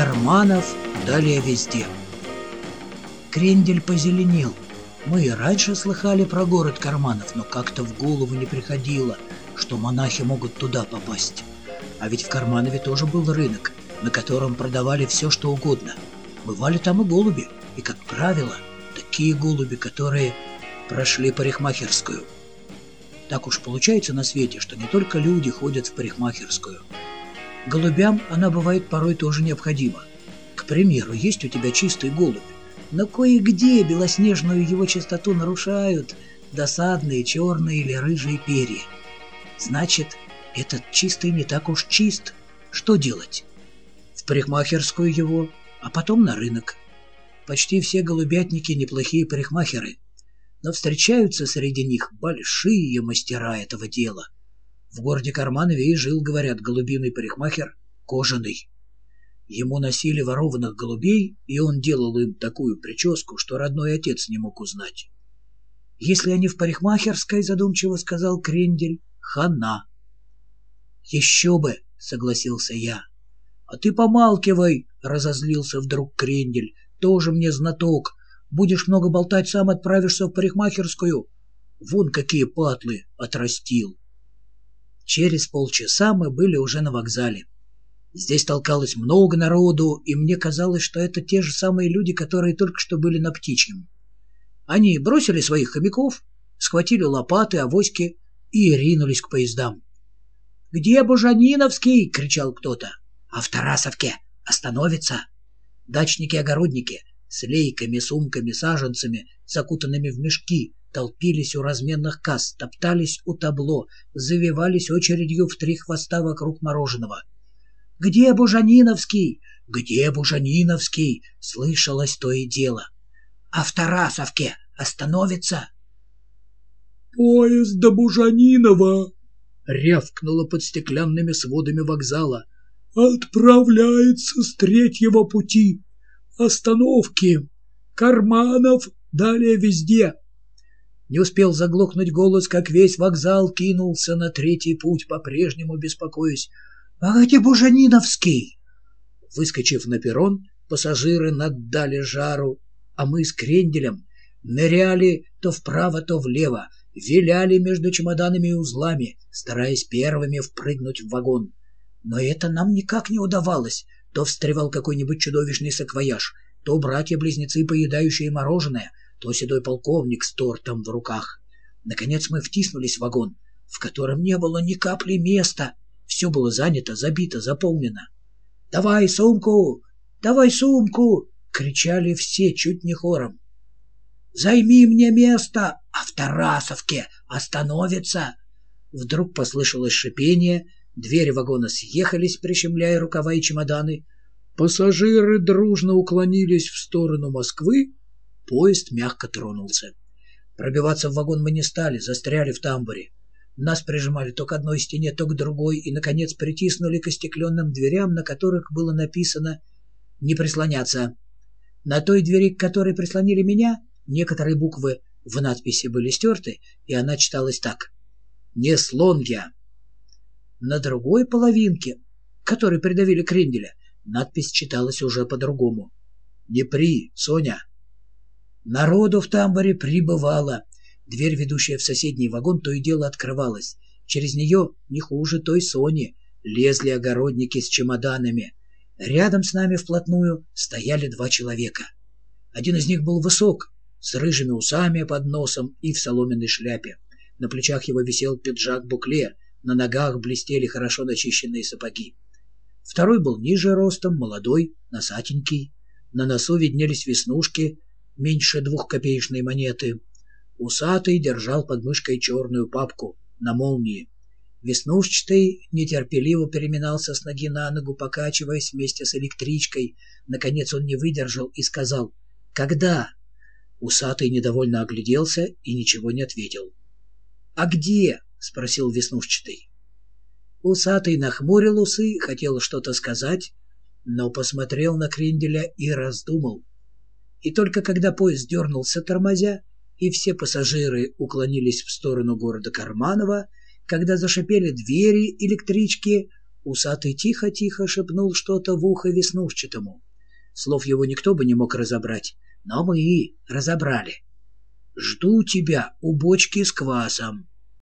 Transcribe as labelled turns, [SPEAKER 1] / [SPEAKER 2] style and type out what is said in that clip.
[SPEAKER 1] Карманов далее везде. Крендель позеленел. Мы и раньше слыхали про город Карманов, но как-то в голову не приходило, что монахи могут туда попасть. А ведь в Карманове тоже был рынок, на котором продавали все, что угодно. Бывали там и голуби, и, как правило, такие голуби, которые прошли парикмахерскую. Так уж получается на свете, что не только люди ходят в парикмахерскую. Голубям она бывает порой тоже необходима. К примеру, есть у тебя чистый голубь, но кое-где белоснежную его чистоту нарушают досадные черные или рыжие перья. Значит, этот чистый не так уж чист. Что делать? В парикмахерскую его, а потом на рынок. Почти все голубятники неплохие парикмахеры, но встречаются среди них большие мастера этого дела. В городе Карманове и жил, говорят, голубиный парикмахер Кожаный. Ему носили ворованных голубей, и он делал им такую прическу, что родной отец не мог узнать. «Если они в парикмахерской, — задумчиво сказал Крендель, — хана». «Еще бы!» — согласился я. «А ты помалкивай!» — разозлился вдруг Крендель. «Тоже мне знаток. Будешь много болтать, сам отправишься в парикмахерскую. Вон какие патлы отрастил!» Через полчаса мы были уже на вокзале. Здесь толкалось много народу, и мне казалось, что это те же самые люди, которые только что были на птичьем. Они бросили своих хомяков, схватили лопаты, авоськи и ринулись к поездам. «Где Бужаниновский?» — кричал кто-то. «А в Тарасовке! Остановится!» Дачники-огородники с лейками, сумками, саженцами, закутанными в мешки, толпились у разменных касс, топтались у табло, завивались очередью в три хвоста вокруг мороженого — «Где Бужаниновский? Где Бужаниновский?» — слышалось то и дело. «А в Тарасовке остановится?»
[SPEAKER 2] «Поезд до Бужанинова!» — рявкнуло под стеклянными сводами вокзала. «Отправляется с третьего пути. Остановки. Карманов далее везде».
[SPEAKER 1] Не успел заглохнуть голос, как весь вокзал кинулся на третий путь, по-прежнему беспокоясь. «А где Бужаниновский?» Выскочив на перрон, пассажиры наддали жару, а мы с кренделем ныряли то вправо, то влево, виляли между чемоданами и узлами, стараясь первыми впрыгнуть в вагон. Но это нам никак не удавалось. То встревал какой-нибудь чудовищный саквояж, то братья-близнецы, поедающие мороженое, то седой полковник с тортом в руках. Наконец мы втиснулись в вагон, в котором не было ни капли места, все было занято, забито, заполнено. «Давай сумку! Давай сумку!» — кричали все чуть не хором. «Займи мне место, а в Тарасовке остановится!» Вдруг послышалось шипение, двери вагона съехались, прищемляя рукава и чемоданы. Пассажиры дружно уклонились в сторону Москвы, поезд мягко тронулся. Пробиваться в вагон мы не стали, застряли в тамбуре. Нас прижимали то к одной стене, то к другой, и, наконец, притиснули к остекленным дверям, на которых было написано «Не прислоняться». На той двери, к которой прислонили меня, некоторые буквы в надписи были стерты, и она читалась так «Не слон я». На другой половинке, которой придавили кренделя, надпись читалась уже по-другому. «Не при, Соня». Народу в тамбуре прибывало — Дверь, ведущая в соседний вагон, то и дело открывалась. Через нее, не хуже той Сони, лезли огородники с чемоданами. Рядом с нами вплотную стояли два человека. Один из них был высок, с рыжими усами под носом и в соломенной шляпе. На плечах его висел пиджак-букле, на ногах блестели хорошо начищенные сапоги. Второй был ниже ростом, молодой, носатенький. На носу виднелись веснушки, меньше двухкопеечной монеты. Усатый держал под мышкой черную папку на молнии. Веснушчатый нетерпеливо переминался с ноги на ногу, покачиваясь вместе с электричкой. Наконец он не выдержал и сказал «Когда?». Усатый недовольно огляделся и ничего не ответил. «А где?» — спросил Веснушчатый. Усатый нахмурил усы, хотел что-то сказать, но посмотрел на Кренделя и раздумал. И только когда поезд дернулся тормозя, и все пассажиры уклонились в сторону города Карманова, когда зашипели двери электрички, Усатый тихо-тихо шепнул что-то в ухо веснушчатому. Слов его никто бы не мог разобрать, но мы и разобрали. «Жду тебя у бочки с квасом».